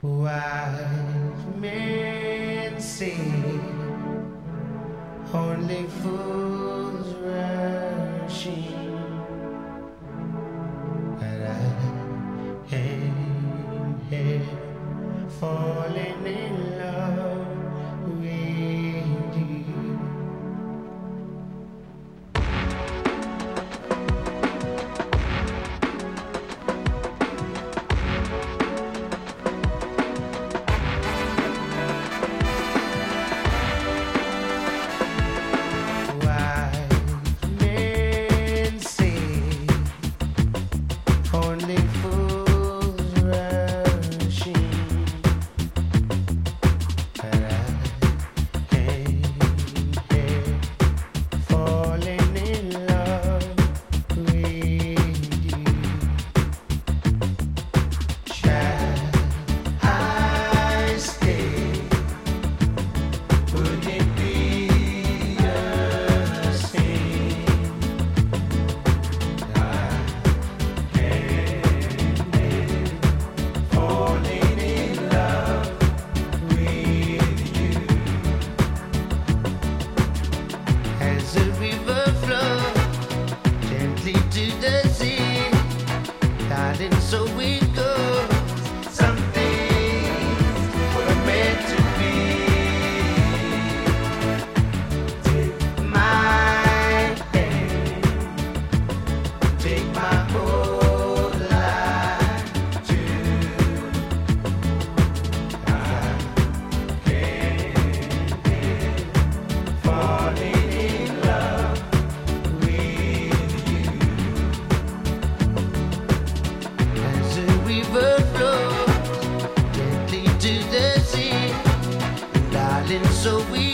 Wise men say only fools rush in, but I am here falling in so we